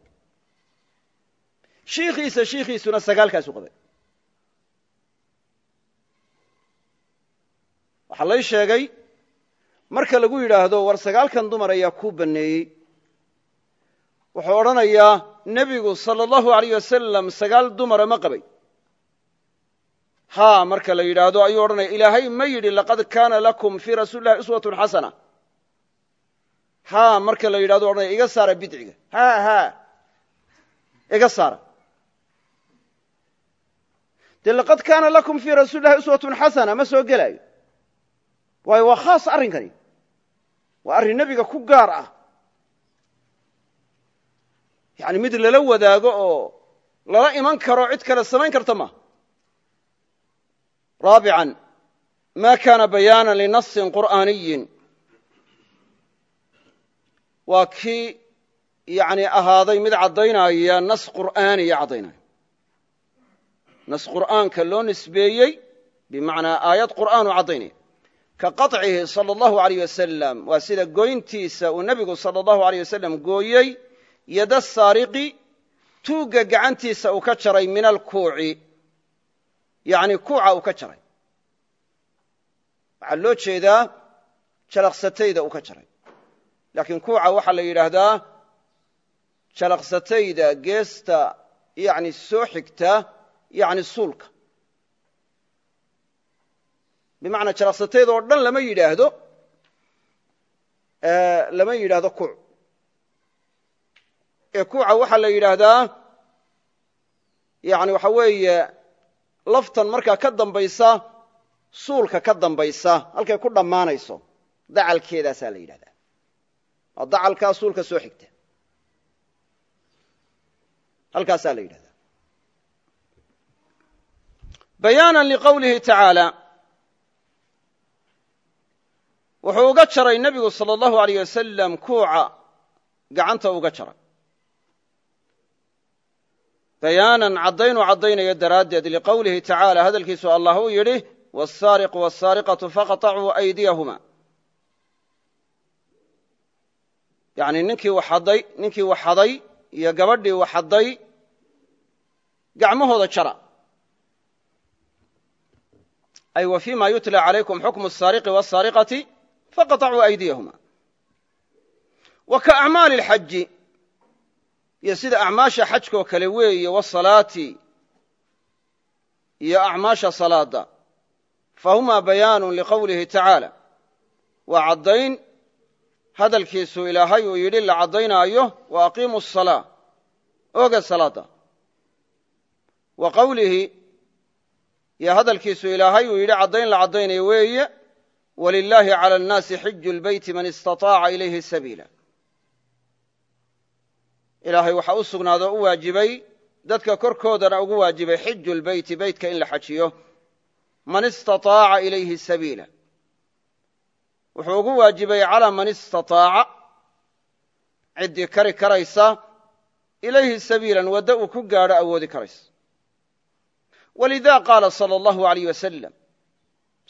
shiikhiisa shiikhiisuna sagaalkaasu qabe waxaa lay sheegay marka lagu yidhaahdo war sagaalkan dumar ayaa kuu banneeyey. Wuxuu odhanayaa nebigu sala allahu alayh wasalam sagaal dumara ma qabay haa marka la yidhaahdo ayuu odhanaya ilaahay ma yidhi laqad kaana lakum fii rasuuli llahi uswatun xasana. Haa marka la yidhahdo odhanaya iga saara bidciga. Ha ha. Iga saara. Dee laqad kaana lakum fii rasuuli llahi uswatun xasana ma soo gelaayo. Waayo waa khaas arrinkani. Waa arrin nebiga ku gaar ah. Yani mid lala wadaago oo lala iman karo cid kale samayn karta maaha raabican ma kana bayaana linasin qur'aaniyin waa kii yani ahaaday mid caddaynaya nas qur'aaniya caddaynaya nas qur'aanka loo nisbeeyey bimacnaa aayad qur'aanu caddaynaya ka qaطcihi salى اllahu alayh wasalam waa sida goyntiisa uu nebigu salى اllahu aleyh wasalam gooyey yada saariqi tuugga gacantiisa uu ka jaray min alkuuci yani kuuca uu ka jaray. Waxaa loo jeedaa jalaqsatayda uu ka jaray. Laakiin kuuca waxaa la yidhaahdaa jalaqsatayda geesta yani soo xigta yani suulka. Bimacnaa jalaqsatayda oo dhan lama yidhaahdo lama yidhaahdo kuuc. Ee kuuca waxaa la yidhaahdaa yani waxa weeye laftan markaa ka dambaysa suulka ka dambaysa halkay ku dhammaanayso dacalkeedaasaa la yidhahdaa. Waa dacalkaa suulka soo xigta. Halkaasaa la yidhahdaa. Bayaanan liqowlihi tacaala wuxuu uga jaray nebigu sala allahu aleyh wasalam kuuca gacanta uga jaray bayaanan caddaynuu caddaynaya daraaddeed liqowlihi tacaala hadalkiisu allah uu yidhi wasaariqu wasaariqatu faqtacuu aydiyahuma. Yacnii ninkii waxadday ninkii waxaday iyo gabadhii waxadday gacmahooda jara. Ay wa fii ma yutla calaykum xukmu asaariqi wasaariqati faqatacuu aydiyahuma. Wa ka acmaali alxaji iyo sida acmaasha xajkoo kale weeye wasalaati iyo acmaasha salaada fahumaa bayaanu liqowlihi tacaala. Waa caddayn hadalkiisu ilaahay uu yidhi la caddaynaayo wa aqiimu asalaa oga salaada. Wa qowlihi iyo hadalkiisu ilaahay uu yidhi caddayn la caddaynayo weeye walilaahi cala annaasi xiju lbeyti man istaطaaca ilayhi sabiila ilaahay waxaa u sugnaado u waajibay dadka korkoodana ugu waajibay xiju lbeyti beytka in la xajiyo. Man istaaaca ilayhi sabiila. Wuxuu ugu waajibay calaa man istaaaca ciddii kari karaysa ilayhi sabiilan waddo uu ku gaadho awoodi karaysa. Walida qaala sala allahu alayh wasalam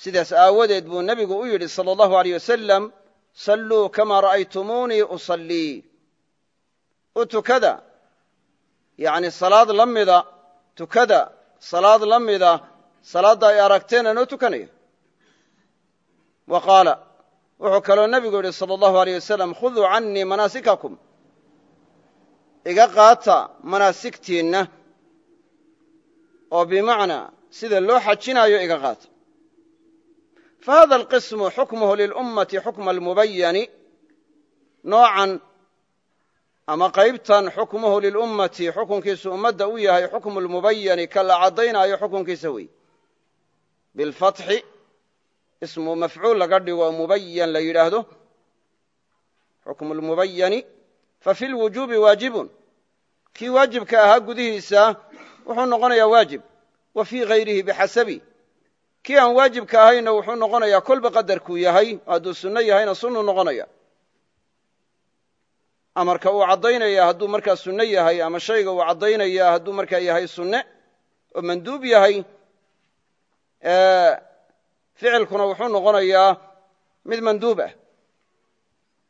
sidaas aawadeed buu nebigu u yidhi sala allahu alayh wasalam salluu kama ra'aytumuunii usallii u tukada. Yani salaad la mida tukada. Salaad la mida salaadda ay aragteen anoo tukanaya wa qaala wuxuu kaloo nebigu yidhi salى اllahu aleyh wasalam khuduu canii manaasikakum. Iga qaata manaasigtiinna oo bimacnaa sida loo xajinaayo iga qaata. Fahada alqismu xukmuhu lilummati xukma almubayani noocan ama qaybtan xukmuhu lilummati xukunkiisu ummadda u yahay xukmu lmubayani ka la caddaynaayo xukunkiisa wey. Bilfatxi ismu mafcuul laga dhigo mubayan la yidhaahdo. Xukmu lmubayani fafi lwujuubi waajibun. Kii waajibka ahaa gudihiisa wuxuu noqonayaa waajib. Wa fii hayrihi bixasabi kii aan waajibka ahayna wuxuu noqonayaa kolba qadarkuu yahay hadduu sunno yahayna sunnuu noqonaya amarka uu caddaynaya hadduu markaa sunno yahay ama shayga uu caddaynaya hadduu markaa yahay sunne oo manduub yahay ficilkuna wuxuu noqonayaa mid manduub ah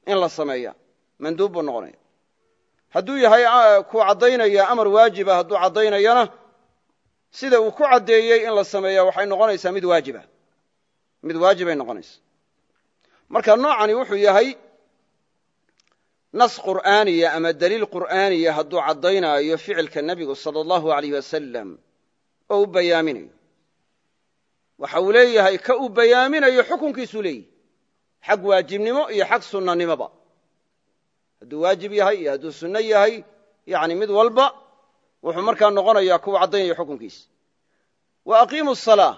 in la sameeya. Manduub buu noqonaya hadduu yahay ku caddaynaya amar waajiba hadduu caddaynayana sida uu ku caddeeyey in la sameeya waxay noqonaysaa mid waajiba mid waajibay noqonaysa marka noocani wuxuu yahay nas qur'aaniya ama daliil qur'aaniya hadduu caddaynaayo ficilka nebigu sala allahu alayh wasalam oo u bayaaminayo. Waxa uu leeyahay ka uu bayaaminayo xukunkiisuu leeyahy xag waajibnimo iyo xag sunnanimoba hadduu waajib yahay iyo hadduu sunno yahay yani mid walba wuxuu markaa noqonayaa kuwa caddaynaya xukunkiisa. Wa aqiimu salaa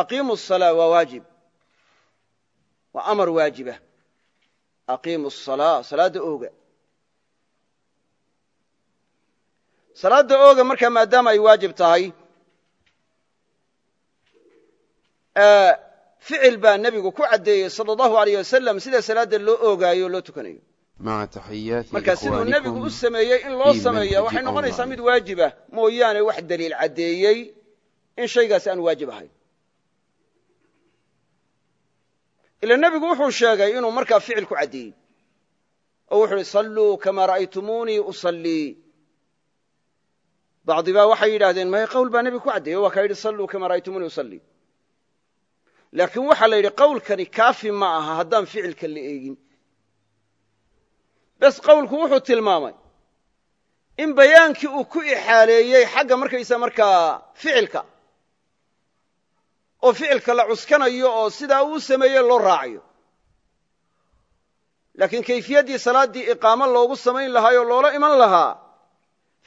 aqiimu salaa waa waajib. Waa amar waajiba aqiimu salaa salaadda ooga salaadda ooga markaa maadaama ay waajib tahay ficil baa nebigu ku caddeeyey sala allahu aleyh wasalam sida salaadda loo oogaayo o loo tukanayo مع تحيات marka siduu nebigu u إخوانكم sameeyey in loo في sameeya منهج waxay noqonaysaa online. mid waajibah mooyaane wax daliil caddeeyey in shaygaasi aan waajib ahayn Ila nebigu wuxuu sheegay inuu markaa ficil ku caddeeyey oo wuxuu uhi salluu kamaa ra'aytumuunii usallii. Bacdi baa waxay yidhahdeen maya qowl baa nebigu ku caddeeyey waa kaa yidhi salluu kamaa ra'aytumuunii usallii. Laakiin waxaa la yidhi qowlkani kaafi ma aha haddaan ficilka la eegin. Bes qowlku wuxuu tilmaamay in bayaankii uu ku ixaaleeyey xagga markaysa markaa ficilka oo ficilka la cuskanayo oo sidaa uu sameeye loo raacayo. Laakiin kayfiyaddii salaaddii iqaamo loogu samayn lahaayoo loola iman lahaa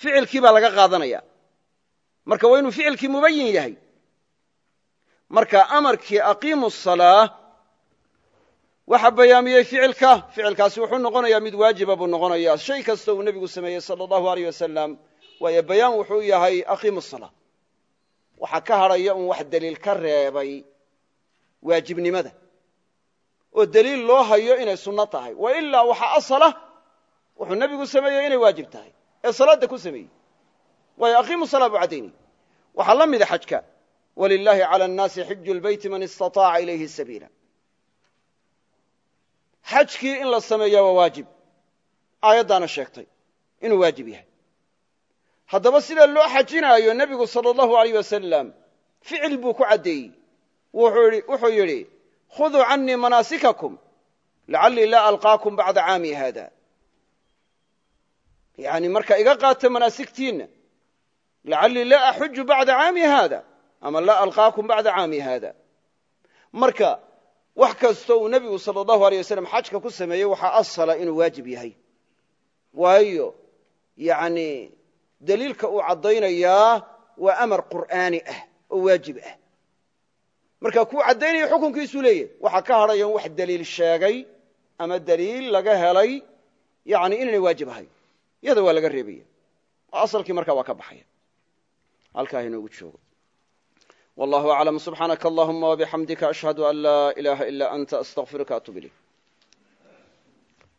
ficilkii baa laga qaadanaya. Marka waa inuu ficilkii mubayin yahay. Marka amarkii aqiimu salaa waxa bayaamiyey ficilka ficilkaasi wuxuu noqonayaa mid waajiba buu noqonayaa. Shay kasta uu nebigu sameeyey sala allahu aleyh wasalam waayo bayaan wuxuu yahay aqiimu salaa waxaa ka hadhaya un wax deliil ka reebay waajibnimada. Oo deliil loo hayo inay sunno tahay. Wa ilaa waxa asala wuxuu nebigu sameeyey inay waajib tahay. Ee salaadda ku sameeyey. Waayo aqiimu salaa buu caddaynay waxaa la mida xajka. Walilaahi cala annaasi xiju lbeyti man istataaca ilayhi sabiila. Xajkii in la sameeyaa waa waajib. Aayaddaana sheegtay inuu waajib yahay haddaba sida loo xajinaayo nebigu sala allahu aleyh wasalam ficil buu ku caddeeyey wuxuu yidhi khuduu canii manaasikakum lacallii laa alqaakum bacda caami haada. Yani marka iga qaata manaasigtiinna lacallii laa axuju bacda caami haada ama laa alqaakum bacda caami haada. Marka wax kastoo uu nebigu sala allahu aleyh wasalam xajka ku sameeyey waxaa asala inuu waajib yahay. Waayo yani deliilka uu caddaynayaa waa amar qur'aani ah oo waajib ah. Marka kuu caddaynaya xukunkiisuu leeyahy waxaa ka hadhaya wax deliil sheegay ama deliil laga helay yani inaynay waajib ahayn iyada waa laga reebaya. Asalkii markaa waa ka baxaya. Halkaa inoogu joogo. Wallahu aclam subxaanaka allahuma wabixamdika ashhadu an laa ilaaha ila anta astaqfiruka atub ilayk